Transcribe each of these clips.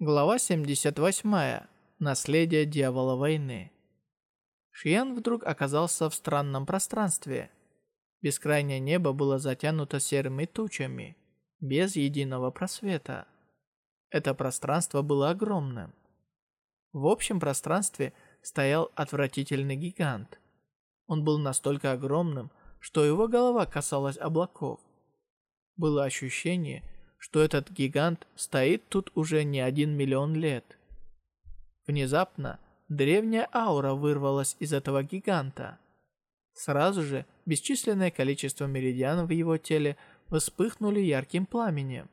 Глава 78. Наследие дьявола войны. Шиян вдруг оказался в странном пространстве. Бескрайнее небо было затянуто серыми тучами, без единого просвета. Это пространство было огромным. В общем пространстве стоял отвратительный гигант. Он был настолько огромным, что его голова касалась облаков. Было ощущение, что этот гигант стоит тут уже не один миллион лет. Внезапно древняя аура вырвалась из этого гиганта. Сразу же бесчисленное количество меридианов в его теле вспыхнули ярким пламенем.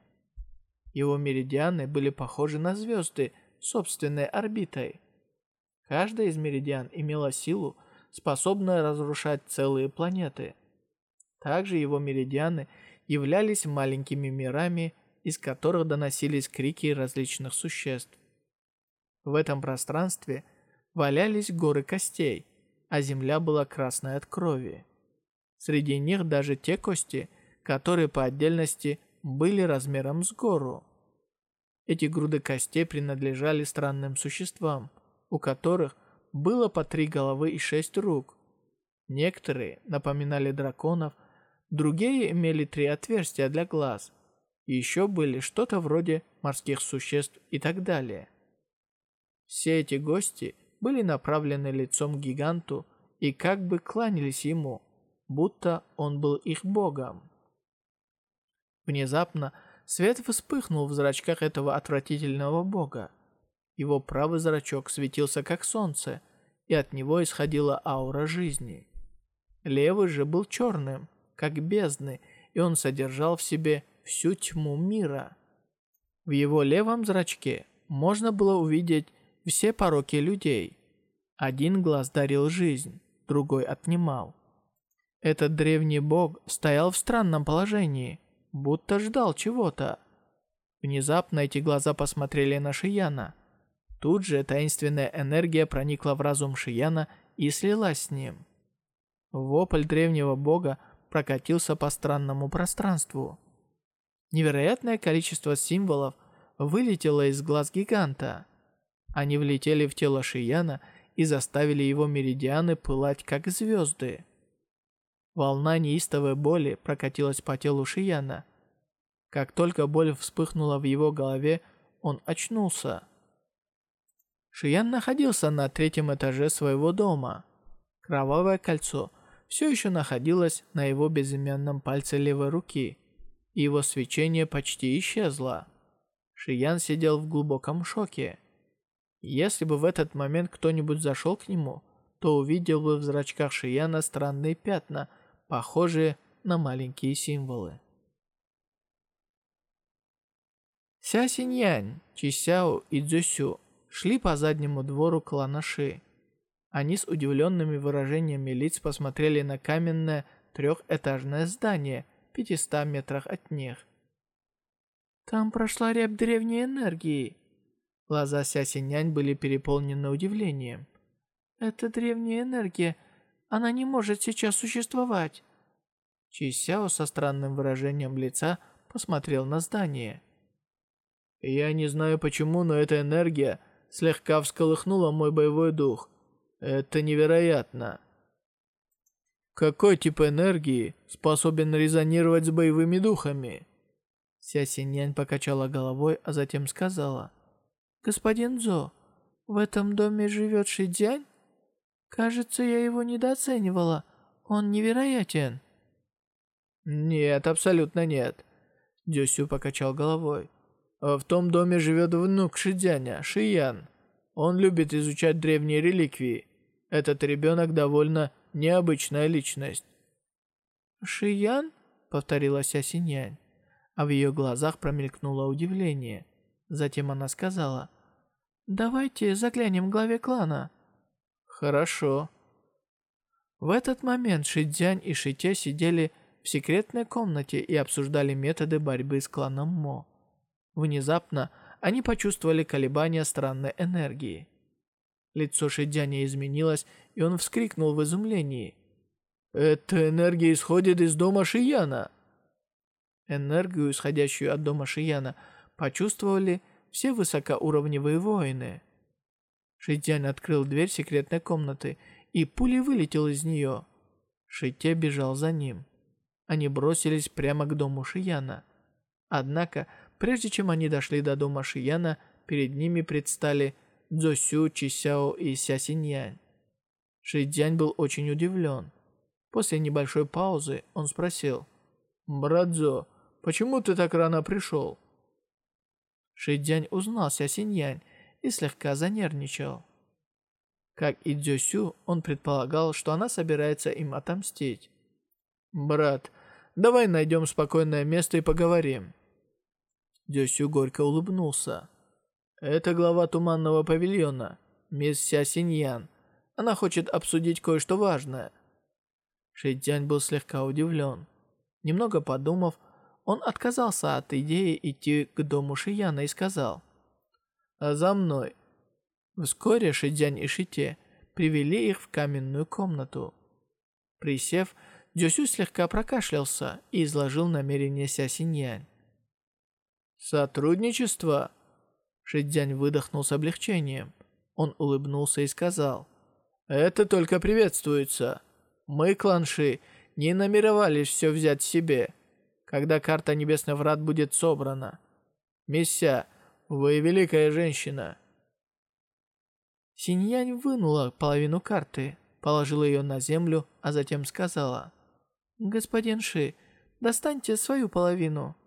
Его меридианы были похожи на звезды собственной орбитой. Каждая из меридиан имела силу, способную разрушать целые планеты. Также его меридианы являлись маленькими мирами, из которых доносились крики различных существ. В этом пространстве валялись горы костей, а земля была красной от крови. Среди них даже те кости, которые по отдельности были размером с гору. Эти груды костей принадлежали странным существам, у которых было по три головы и шесть рук. Некоторые напоминали драконов, Другие имели три отверстия для глаз. Еще были что-то вроде морских существ и так далее. Все эти гости были направлены лицом к гиганту и как бы кланялись ему, будто он был их богом. Внезапно свет вспыхнул в зрачках этого отвратительного бога. Его правый зрачок светился как солнце, и от него исходила аура жизни. Левый же был черным, как бездны, и он содержал в себе всю тьму мира. В его левом зрачке можно было увидеть все пороки людей. Один глаз дарил жизнь, другой отнимал. Этот древний бог стоял в странном положении, будто ждал чего-то. Внезапно эти глаза посмотрели на Шияна. Тут же таинственная энергия проникла в разум Шияна и слилась с ним. Вопль древнего бога прокатился по странному пространству. Невероятное количество символов вылетело из глаз гиганта. Они влетели в тело Шияна и заставили его меридианы пылать, как звезды. Волна неистовой боли прокатилась по телу Шияна. Как только боль вспыхнула в его голове, он очнулся. Шиян находился на третьем этаже своего дома. Кровавое кольцо все еще находилась на его безымянном пальце левой руки, и его свечение почти исчезло. Шиян сидел в глубоком шоке. Если бы в этот момент кто-нибудь зашел к нему, то увидел бы в зрачках Шияна странные пятна, похожие на маленькие символы. Ся Синьянь, Чисяо и Цзюсю шли по заднему двору клана Ши. Они с удивленными выражениями лиц посмотрели на каменное трехэтажное здание в 500 метрах от них. «Там прошла рябь древней энергии». Глаза Ся Синянь были переполнены удивлением. «Это древняя энергия. Она не может сейчас существовать». Чи Сяо со странным выражением лица посмотрел на здание. «Я не знаю почему, но эта энергия слегка всколыхнула мой боевой дух. Это невероятно. Какой тип энергии способен резонировать с боевыми духами? Ся Синьянь покачала головой, а затем сказала. Господин Зо, в этом доме живет Шидзянь? Кажется, я его недооценивала. Он невероятен. Нет, абсолютно нет. Дюсю покачал головой. В том доме живет внук Шидзяня, Шиян. Он любит изучать древние реликвии. Этот ребенок довольно необычная личность. «Шиян?» — повторила Ся Синьянь, а в ее глазах промелькнуло удивление. Затем она сказала, «Давайте заглянем к главе клана». «Хорошо». В этот момент Шидзянь и Шите сидели в секретной комнате и обсуждали методы борьбы с кланом Мо. Внезапно они почувствовали колебания странной энергии. Лицо Шидзяня изменилось, и он вскрикнул в изумлении. «Эта энергия исходит из дома Шияна!» Энергию, исходящую от дома Шияна, почувствовали все высокоуровневые воины. Шитянь открыл дверь секретной комнаты и пулей вылетел из нее. Шите бежал за ним. Они бросились прямо к дому Шияна. Однако, прежде чем они дошли до дома Шияна, перед ними предстали Цзосю, Чисяо и Ся Синьянь. Шидзянь был очень удивлен. После небольшой паузы он спросил, «Брат Цзо, почему ты так рано пришел?» Шидзянь узнал Ся Синьянь и слегка занервничал. Как и Дзюсю, он предполагал, что она собирается им отомстить. «Брат, давай найдем спокойное место и поговорим». Дзюсю горько улыбнулся. «Это глава Туманного павильона, мисс Ся Синьян. Она хочет обсудить кое-что важное». Шидзянь был слегка удивлен. Немного подумав, он отказался от идеи идти к дому Шияна и сказал «А за мной». Вскоре Шидзянь и Шите привели их в каменную комнату. Присев, Дзюсю слегка прокашлялся и изложил намерение Ся Синьянь. «Сотрудничество?» Шидзянь выдохнул с облегчением. Он улыбнулся и сказал, «Это только приветствуется. Мы, кланши, не намеревались все взять себе когда карта Небесных Врат будет собрана. Мисся, вы великая женщина». Синьянь вынула половину карты, положила ее на землю, а затем сказала, «Господин Ши, достаньте свою половину».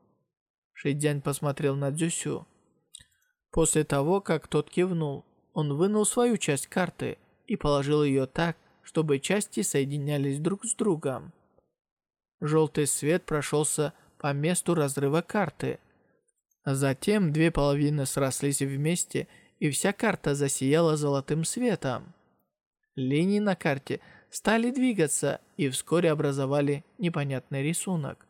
Шидзянь посмотрел на Дзюсю. После того, как тот кивнул, он вынул свою часть карты и положил ее так, чтобы части соединялись друг с другом. Желтый свет прошелся по месту разрыва карты. Затем две половины срослись вместе, и вся карта засияла золотым светом. Линии на карте стали двигаться и вскоре образовали непонятный рисунок.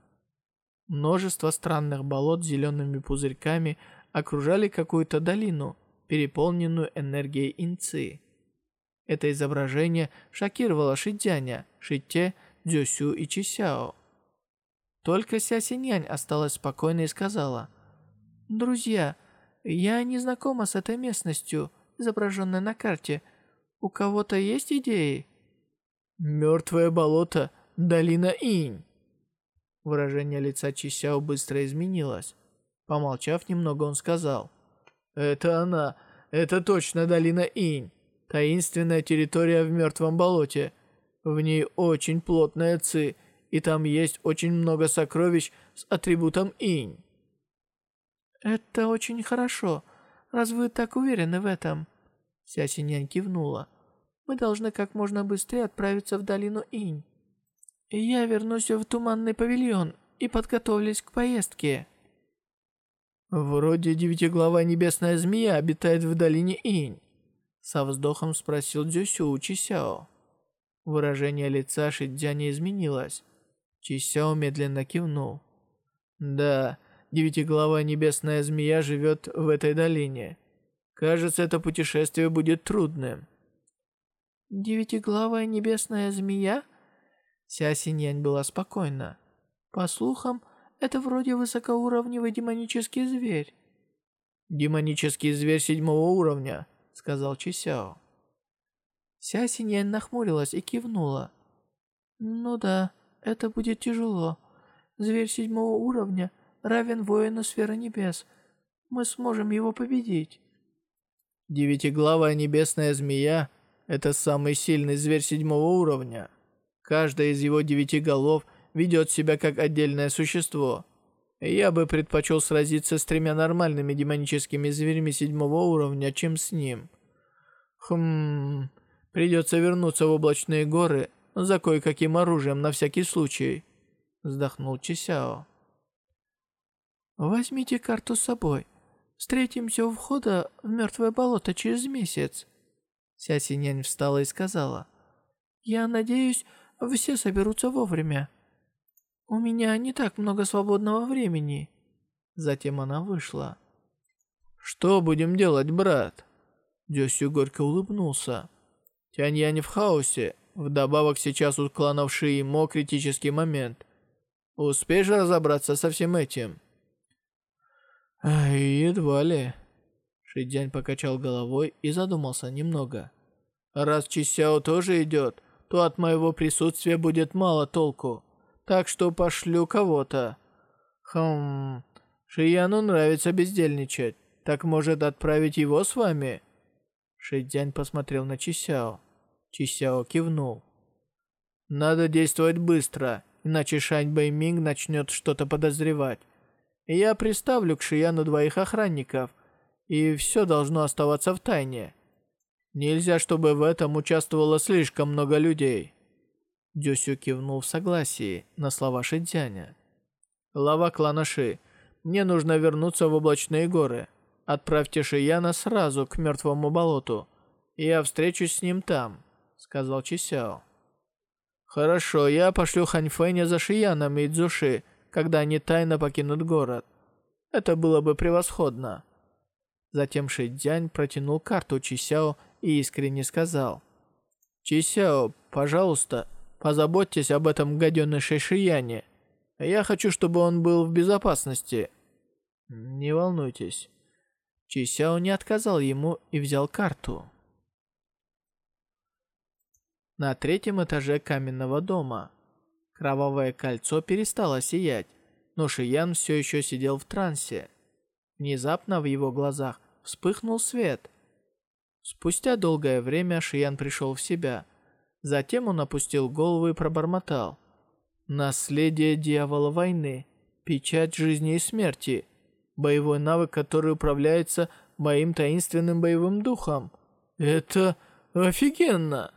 Множество странных болот с зелеными пузырьками окружали какую-то долину, переполненную энергией инцы. Это изображение шокировало Шидзяня, Шите, Дзюсю и Чисяо. Только Ся Синьянь осталась спокойной и сказала, «Друзья, я не знакома с этой местностью, изображенной на карте. У кого-то есть идеи?» «Мертвое болото, долина Инь». Выражение лица Чисяо быстро изменилось. Помолчав немного, он сказал, «Это она, это точно долина Инь, таинственная территория в мертвом болоте. В ней очень плотная ци, и там есть очень много сокровищ с атрибутом инь. «Это очень хорошо. Раз вы так уверены в этом?» Ся Синьян кивнула. «Мы должны как можно быстрее отправиться в долину Инь. Я вернусь в туманный павильон и подготовлюсь к поездке». «Вроде девятиглавая небесная змея обитает в долине Инь», со вздохом спросил Дзюсю у Чисяо. Выражение лица Шидзя не изменилось. Чисяо медленно кивнул. «Да, девятиглавая небесная змея живет в этой долине. Кажется, это путешествие будет трудным». «Девятиглавая небесная змея?» Ся Синьянь была спокойна. «По слухам, это вроде высокоуровневый демонический зверь». «Демонический зверь седьмого уровня», — сказал Чисяо. Ся Синьянь нахмурилась и кивнула. «Ну да, это будет тяжело. Зверь седьмого уровня равен воину сферы небес. Мы сможем его победить. Девятиглавая небесная змея – это самый сильный зверь седьмого уровня. Каждая из его девяти голов ведет себя как отдельное существо. Я бы предпочел сразиться с тремя нормальными демоническими зверями седьмого уровня, чем с ним. Хм... Придется вернуться в облачные горы за кое-каким оружием на всякий случай», — вздохнул Чисяо. «Возьмите карту с собой. Встретимся у входа в мертвое болото через месяц». Ся Синянь встала и сказала. «Я надеюсь, все соберутся вовремя. У меня не так много свободного времени». Затем она вышла. «Что будем делать, брат?» Дёсю горько улыбнулся. Тянь-Янь в хаосе, Вдобавок сейчас у кланов Ши Мо критический момент. Успеешь разобраться со всем этим? Ай, едва ли. Шидзянь покачал головой и задумался немного. Раз Чисяо тоже идет, то от моего присутствия будет мало толку. Так что пошлю кого-то. Хм... Шияну нравится бездельничать. Так может отправить его с вами? Шидзянь посмотрел на Чисяо. Чисяо кивнул. Надо действовать быстро, иначе Шань Бэйминг начнет что-то подозревать. Я приставлю к Шияну двоих охранников, и все должно оставаться в тайне. Нельзя, чтобы в этом участвовало слишком много людей. Дюсю кивнул в согласии на слова Шидзяня. Глава клана Ши, мне нужно вернуться в облачные горы. Отправьте Шияна сразу к мертвому болоту. Я встречусь с ним там, сказал Чисяо. Хорошо, я пошлю Ханьфэня за Шияном и Цзуши, когда они тайно покинут город. Это было бы превосходно. Затем Шидзянь протянул карту Чисяо и искренне сказал. «Чисяо, пожалуйста, позаботьтесь об этом гаденыше Шияне. Я хочу, чтобы он был в безопасности». «Не волнуйтесь». Чисяо не отказал ему и взял карту. На третьем этаже каменного дома Кровавое кольцо перестало сиять, но Шиян все еще сидел в трансе. Внезапно в его глазах вспыхнул свет. Спустя долгое время Шиян пришел в себя. Затем он опустил голову и пробормотал. «Наследие дьявола войны. Печать жизни и смерти. Боевой навык, который управляется моим таинственным боевым духом. Это офигенно!»